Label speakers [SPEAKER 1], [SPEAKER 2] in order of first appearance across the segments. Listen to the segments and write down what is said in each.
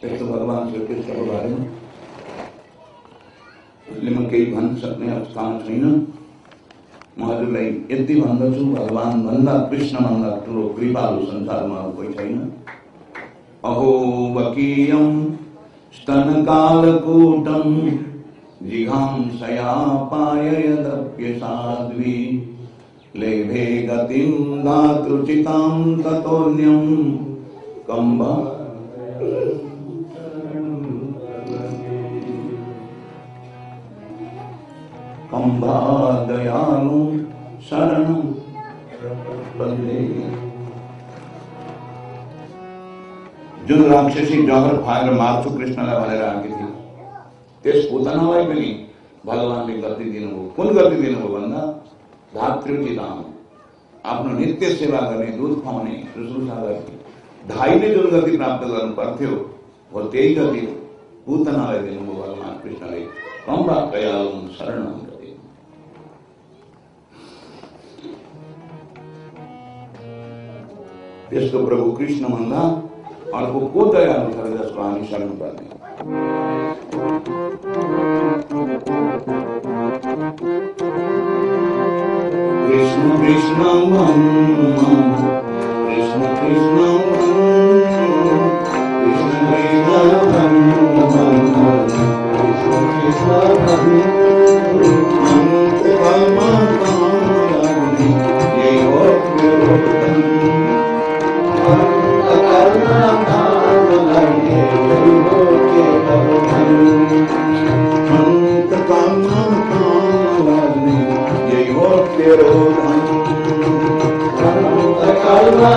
[SPEAKER 1] फिर तो भगवान श्री कृष्ण के बारे में। लिमन कई भंस अपने स्थान छीना मधुलाई यति भन्दछु भगवान मंदा कृष्ण भन्दा ठुलो कृपालु में कोई चाहिए ना। अहो वकीयम स्तन काल कूटम जिघां सया पाय यदप्य साध्वी। लेभे गतिं दातृचितां ततोन्यं कम्बा अम्बा दयालु शरणं। बंदे जो राक्षसी जौहर फायर मारचु કૃષ્ણલા વાલે રાખી હતી તે પોતાના હોય કે નહીં ભગવાનની ગતિ દિનવું કુલ ગતિ દિનવું બંધા ધાત્રી નામ આપનો નિત્ય સેવા કરनी दूध પાવાની શુશ્રુષા કરવી ढाई ने जो गति प्राप्त करने पाते हो और तेरी गति पूतना भगवान कृष्ण कम बात कया शरण। गति इसको प्रभु कृष्ण मंगा और वो को दयालु हरिदास स्वामी शरण पाते कृष्ण कृष्ण कृष्ण कृष्ण कृष्ण अंत करुणा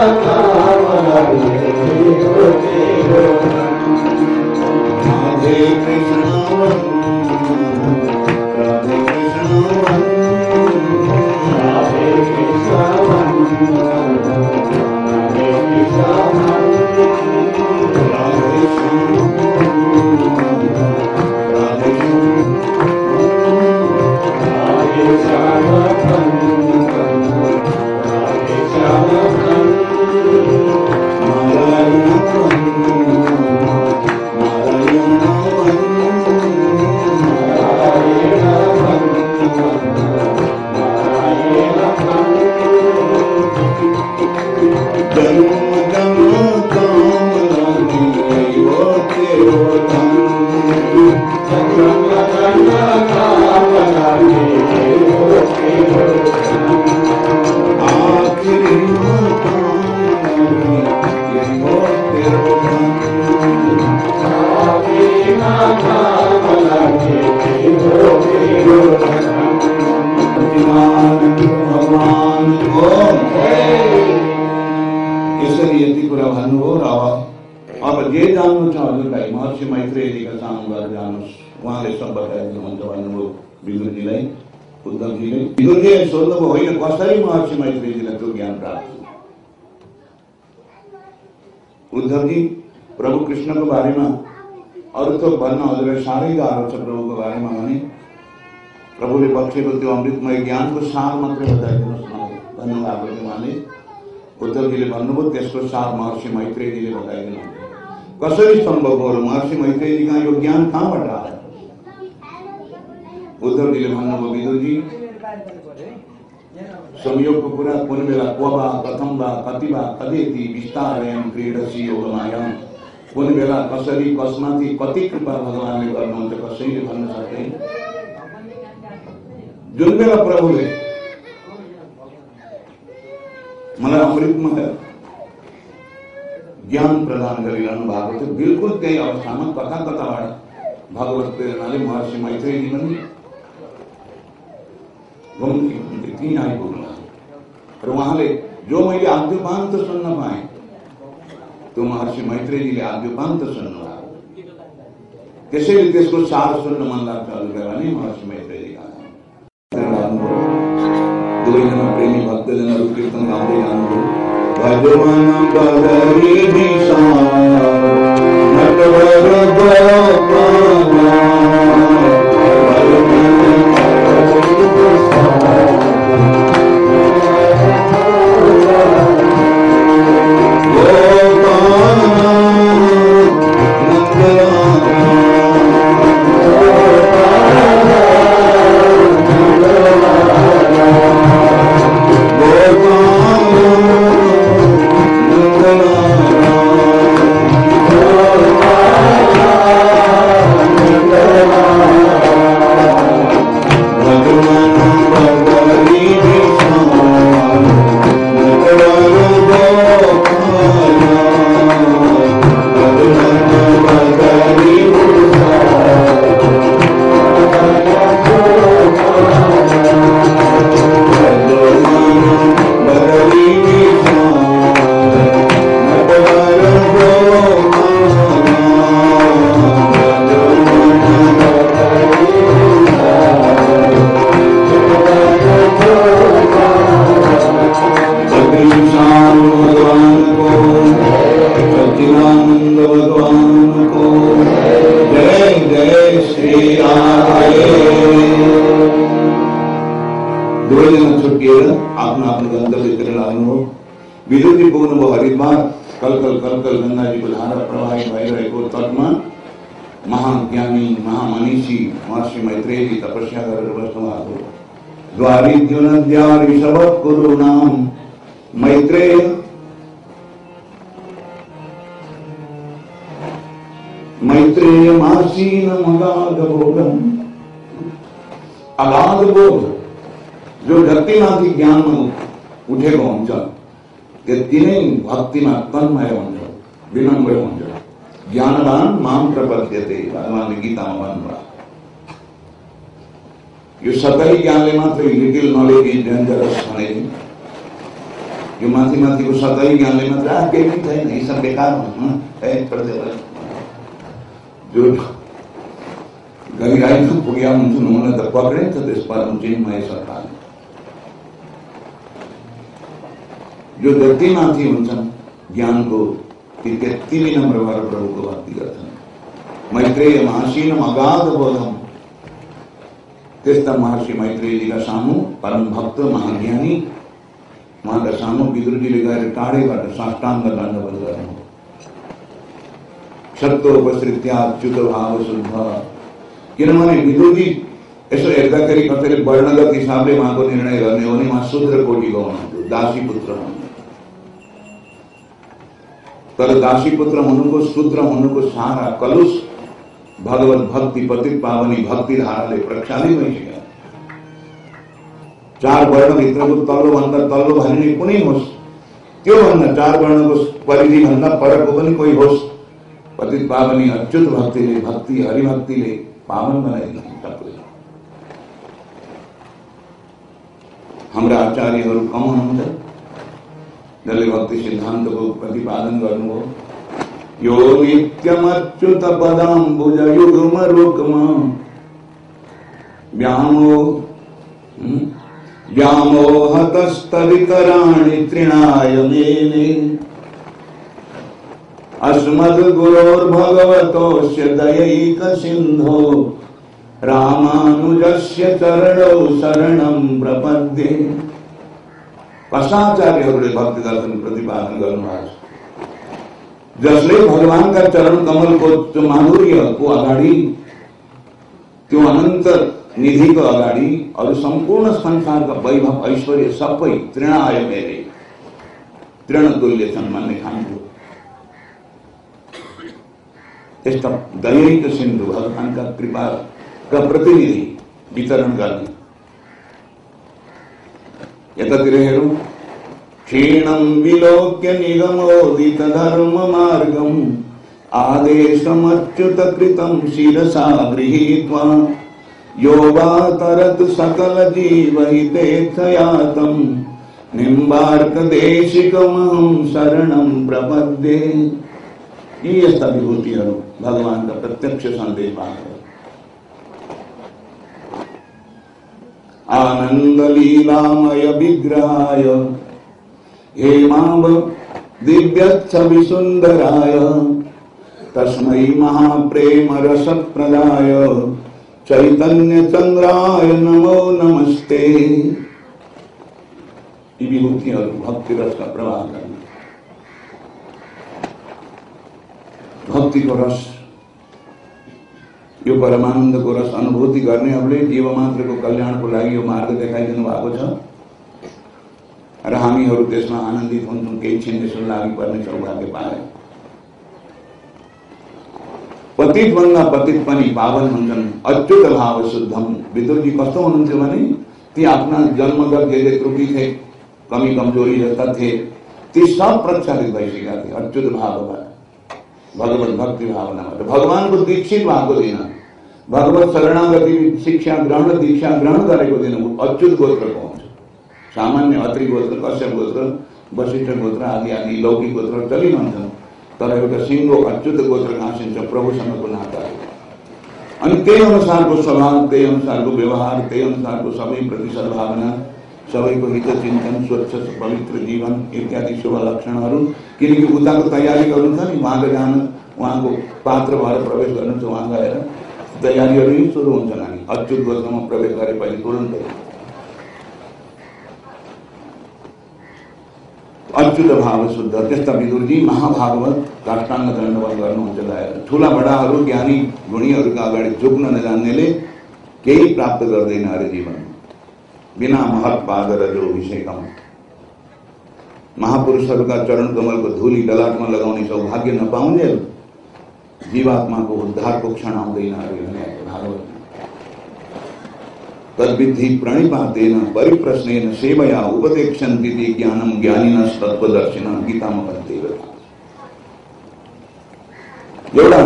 [SPEAKER 1] केसरी यतिपुरा भन्नुभयो र अब जे जान्नु छ हजुरलाई महर्षि मैत्रेयजीका सामुमा जानुहोस्। उहाँले सब बताइदिनुहुन्छ भन्नुभयो विदुरजीलाई उद्धवजीले विदुरजीले सोध्नुभयो होइन कसरी महर्षि मैत्रेयजीलाई त्यो ज्ञान प्राप्त? उद्धवजी प्रभु कृष्णको बारेमा अरू थोक भन्न हजुरलाई साह्रै गाह्रो छ प्रभुको बारेमा भने प्रभुले बक्सेको त्यो अमृतमय ज्ञानको सार मात्रै बताइदिनुहोस् मलाई भन्नुभएको थियो उहाँले। उद्धवजीले भन्नुभयो त्यसको सार महर्षि मैत्रेयजीले बताइदिनु कसरी सम्भव हो महर्षि मैत्रेयजी कहाँ यो ज्ञान कहाँबाट आयो उद्धवजीले भन्नुभयो विदुरजी संयोगको कुरा कुन बेला को वा कथम वा कति वा कदेति विस्तारयम क्रीडसी योगमायाम कुन बेला कसरी कसमाथि कति कृपा भगवानले गर्नुहुन्छ कसैले भन्न सक्दैन जुन बेला प्रभुले ज्ञान प्रदान गरिरहनु भएको थियो बिल्कुल त्यही अवस्थामा कता कताबाट भगवत प्रेरणाले महर्षि मैत्रेयजी पनि घुम्ती घुम्ती त्यहीँ आइपुग्नु भयो। र उहाँले जो मैले आद्योपान्त सुन्न पाएँ त्यो महर्षि आद्योपान्त सुन्नु। भएको त्यसैले त्यसको सार सुन्न मन लाग्छ हजुरलाई भने महर्षि दुवैजना प्रेमी रूप कीर्तन गाउँदै जानुभयो भगवान बदरी दिशा गोपाला भगवान को जय जय श्री राधे दो दिन छुट्टी है अपना अपने गंतव्य चले लागू विदुर जी पूर्ण वो हरिद्वार कल कल कल कल गंगा जी को धारा प्रवाहित भाई रहे को तत्मा महाज्ञानी महामनीषी बोधम अगाध बोध जो भक्तिमाथी ज्ञान में उठे हुन्छ કે तिनै भक्तिमा तन्मय हुन्छ विनम्र हुन्छ ज्ञानवान माम प्रपद्यते भगवानले गीतामा भन्नुभयो यो सतै ज्ञानले मात्रै लिटिल नलेज इज़ डेन्जरस भने यो माथि माथिको सतै ज्ञानले मात्र आ केही पनि छैन यी सब बेकार हुन् जो त सरकारले जो व्यक्तिमाथि हुन्छन् ज्ञानको ती त्यति विनम्र भएर प्रभुको भक्ति गर्छन् मैत्रेय महासीन अगाध बोधम त्यस्ता महर्षि मैत्रेयजीका सामु, परम भक्त, महाज्ञानी वहाँ का सामु विदुरजीले गएर टाढैबाट साष्टाङ्ग दण्डवत गर्नु भाव निर्णय गर्ने हो तर दासी पुत्र हुनुको हुनुको सारा कलुष भगवत भक्ति पावनी भक्ति धाराले भइसक्यो चार वर्णभित्रको तल्लोभन्दा तल्लो भनिने कुनै होस् त्योभन्दा चार वर्णको परिधिभन्दा परको पनि कोही होस् पतित पावनी अच्युत भक्तिले भक्ति हरिभक्तिले पावन बनाइदिन्छ सबैले हाम्रा आचार्यहरू कम हुनुहुन्छ जसले भक्ति सिद्धान्तको प्रतिपादन गर्नुभयो यो नित्यमच्युत पदाम्बुज युग्म रुग्म। व्यामो तृणाय मेने। अस्मद्गुरोर्भगवतोऽस्य दयैकसिन्धो। रामानुजस्य चरणौ शरणं प्रपद्ये। कसाचार्यहरूले भक्ति दर्शन प्रतिपादन छ। जसले भगवानका चरण कमलको त्यो माधुर्यको अगाडि, त्यो निधिको अगाडि अरू सम्पूर्ण संसारका वैभव ऐश्वर्य सबै तृणाय मेरे तृण तुल्य छन् भन्ने खान्थ्यो। त्यस्ता दयैक सिन्धु भगवानका कृपाका प्रतिनिधि वितरण गर्ने यततिर हेरौँ क्षीणं विलोक्य निगमोदित धर्म मार्गम् आदेशमच्युत कृतं शिरसा गृहीत्वा यो वा तरतु सकल जीवहितेच्छयातं निम्बार्कदेशिकमहं शरणं प्रपद्ये। यी यस्ता विभूतिहरू भगवानका प्रत्यक्ष संदेश पाएको आनंद लीलामय विग्रहाय, हेमाव दिव्य छवि सुंदराय तस्मै महाप्रेम रस प्रदाय चैतन्य चंद्राय नमो नमस्ते। यी विभूतिहरू भक्ति रसका प्रवाह गर्ने भक्तिको रस यो परमानन्दको रस, अनुभूति गर्नेहरूले जीव मात्रको कल्याणको लागि यो मार्ग देखाइदिनु भएको छ र हामीहरू त्यसमा आनन्दित लागि पर्ने सौभाग्य पाए। पतित भन्दा पतित पनि, पावन हुन्छन् अच्युत भाव शुद्धम। विदुरजी कस्तो हुनुहुन्थ्यो भने ती आफ्ना जन्मगत जे जे त्रुटि थिए कमी कमज़ोरी जस्ता थिए ती सब प्रक्षालित भइसकेका थिए अच्युत भावबाट भगवत भक्ति भावनाबाट भगवानको दीक्षित भएको दिन। भगवत शरणागति, शिक्षा ग्रहण, दीक्षा ग्रहण गरेको दिन। अच्युत गोत्रको हुन्छ सामान्य अत्रि गोत्र, कश्यप गोत्र, वशिष्ठ गोत्र, आदि आदि, लौकिक गोत्र चलिरहन्छन् तर एउटा सिङ्गो अच्युत गोत्र गाँसिन्छ प्रभुसँगको नाता अनि त्यही अनुसारको स्वभाव त्यही अनुसारको व्यवहार त्यही अनुसारको सबै प्रति सद्भावना सबैको हित चिन्तन स्वच्छ पवित्र जीवन, इत्यादि शुभ लक्षणहरू किनकि उताको तयारी गर्नु छ नि उहाँको जानु उहाँको पात्र भएर प्रवेश गर्नु छ उहाँ गएर तयारीहरू नै सुरु हुन्छ नानी अच्युत गोस्वामा प्रवेश गरे पहिले तुरन्तै अच्युत भाव शुद्ध त्यस्ता विदुरजी महाभागवत काष्टाङ्ग दण्डवत गर्नुहुन्छ गएर ठुला बडाहरू ज्ञानी गुणीहरूका अगाडि झुक्न नजान्नेले केही प्राप्त गर्दैन अरे जीवन बिना महत पादर जो अभिषेकम। महापुरुषहरूका चरण कमलको धुली ललाटमा लगाउने सौभाग्य नपाउने जीवात्माको उद्धारको क्षण आउँदैन अरे भने भागवत तद्विधि प्रणिपातेन परिप्रश्नेन सेवया उपदेक्षन्ति ज्ञानम ज्ञानिनस् तत्त्वदर्शिन गीतामा भन्दै एउटा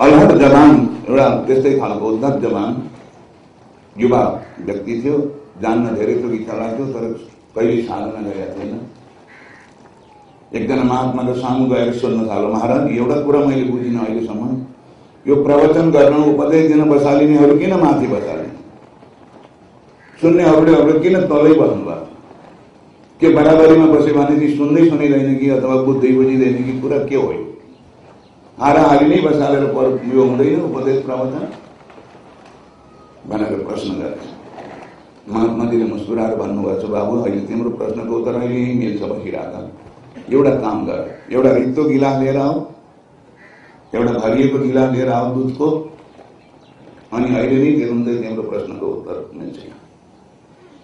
[SPEAKER 1] अलहट जवान, एउटा त्यस्तै खालको उद्धत जवान, युवा व्यक्ति थियो। धेरै थोक इच्छा लाग्थ्यो तर कहिले साधना गरेका थिएन एकजना महात्माको सामु गएर सोध्न थाल्यो महाराज एउटा कुरा मैले बुझिनँ अहिलेसम्म यो प्रवचन गर्न उपदेश दिन बसालिनेहरू किन माथि बसालिने सुन्नेहरूले किन तलै बस्नुभएको के बराबरीमा बस्यो भनेदेखि सुन्दै सुनिँदैन कि, अथवा बुझ्दै बुझिँदैन कि कुरा के हो? हाराहारी नै बसालेर यो हुँदैन उपदेश प्रवचन? भनेर प्रश्न गर्छ महात्माजीले मुस्कुराएर भन्नुभएको छ बाबु अहिले तिम्रो प्रश्नको उत्तर अहिले यहीँ मिल्छ बसिरहेका एउटा काम गर एउटा रित्तो गिलास लिएर आऊ एउटा भरिएको गिलास लिएर आऊ दुधको अनि अहिले नै तुरुन्तै तिम्रो प्रश्नको उत्तर मिल्छ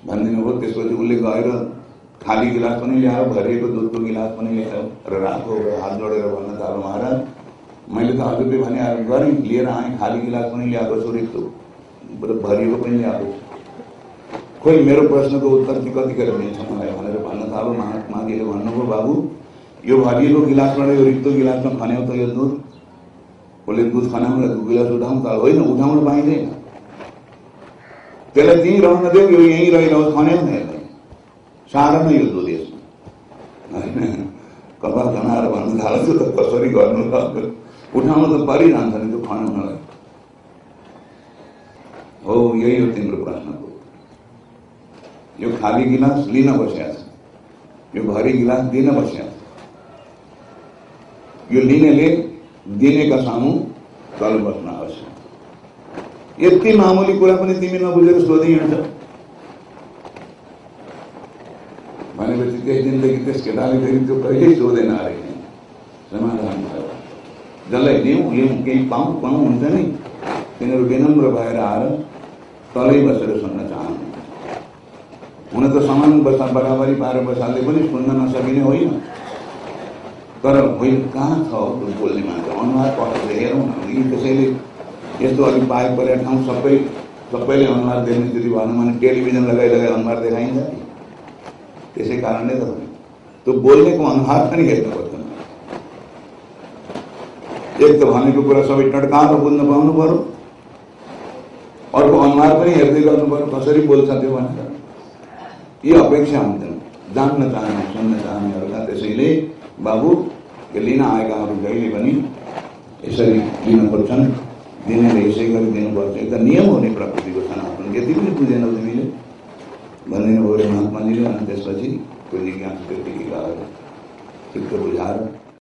[SPEAKER 1] भनिदिनु भयो त्यसपछि उसले गएर खाली गिलास पनि ल्यायो भरिएको दुधको गिलास पनि ल्यायो र रातो हात जोडेर भन्न थाल्यो महाराज. मैले त हजुरले भने गरेँ लिएर आएँ खाली गिलास पनि ल्याएको छु रित्तो भरिएको पनि ल्याएको खोइ मेरो प्रश्नको उत्तर चाहिँ कतिखेर मिल्छ मलाई भनेर भन्न थाल्यो महात्माजीले भन्नुभयो बाबु। यो भरिएको गिलासबाट यो रित्तो गिलासमा खन्याउ त र गिलास उठाउँ त होइन उठाउन पाइँदैन त्यसलाई त्यहीँ रहन देऊ यो यहीँ रहिरहोस् खन्याउ न यसलाई साह्रो नै यो दुध कपाल खनाएर भन्नु थाल्छु त कसरी गर्नु त उठाउनु त परिरहन्छ नि त्यो खनाउनलाई हो यही हो तिम्रो प्रश्नको यो खाली गिलास लिन बसेको छ यो भरी गिलास दिन बसेको छ यो लिनेले दिनेका सामु तल बस्न आवश्यक यति मामुली कुरा पनि तिमी नबुझेर सोधि हिँड्छ। भनेपछि त्यस दिनदेखि त्यस केटाले फेरि त्यो कहिल्यै सोधेन अरे। समाधान भयो। जसलाई लिउँ लिउँ केही पाउँ पाउँ हुन्छ नि। तिनीहरू विनम्र भएर आएर तलै बसेर चाहनु हुन त समान बसा बराबरी पारेर बसाल्दै पनि सुन्न नसकिने होइन तर होइन कहाँ छ बोल्ने मान्छे अनुहार पठाएर हेरौँ न यी कसैले यस्तो अलिक बाहेक परेको ठाउँ सबै सबैले अनुहार देख्ने स्थिति भनौँ भने टेलिभिजन लगाइ लगाइ अनुहार देखाइन्छ त्यसै कारणले त। त्यो बोल्नेको अनुहार पनि हेर्नुपर्छ एक त भनेको कुरा सबै टड्काएर बुझ्न पाउनु पर्यो अर्को अनुहार पनि हेर्दै गर्नु पर्यो कसरी बोल्छ त्यो भनेर यी अपेक्षा हुन्छन् जान्न चाहने सुन्न चाहनेहरूका त्यसैले बाबु यो लिन आएकाहरू जहिले पनि यसरी लिनुपर्छन् दिनेले यसै गरी दिनुपर्छ एउटा नियम हुने प्रकृतिको सनातन यति पनि बुझेनौ तिमीले भनिदिनु भयो महात्माजीले अनि त्यसपछि त्यो जिज्ञासा त्यतिकै चित्त बुझाएर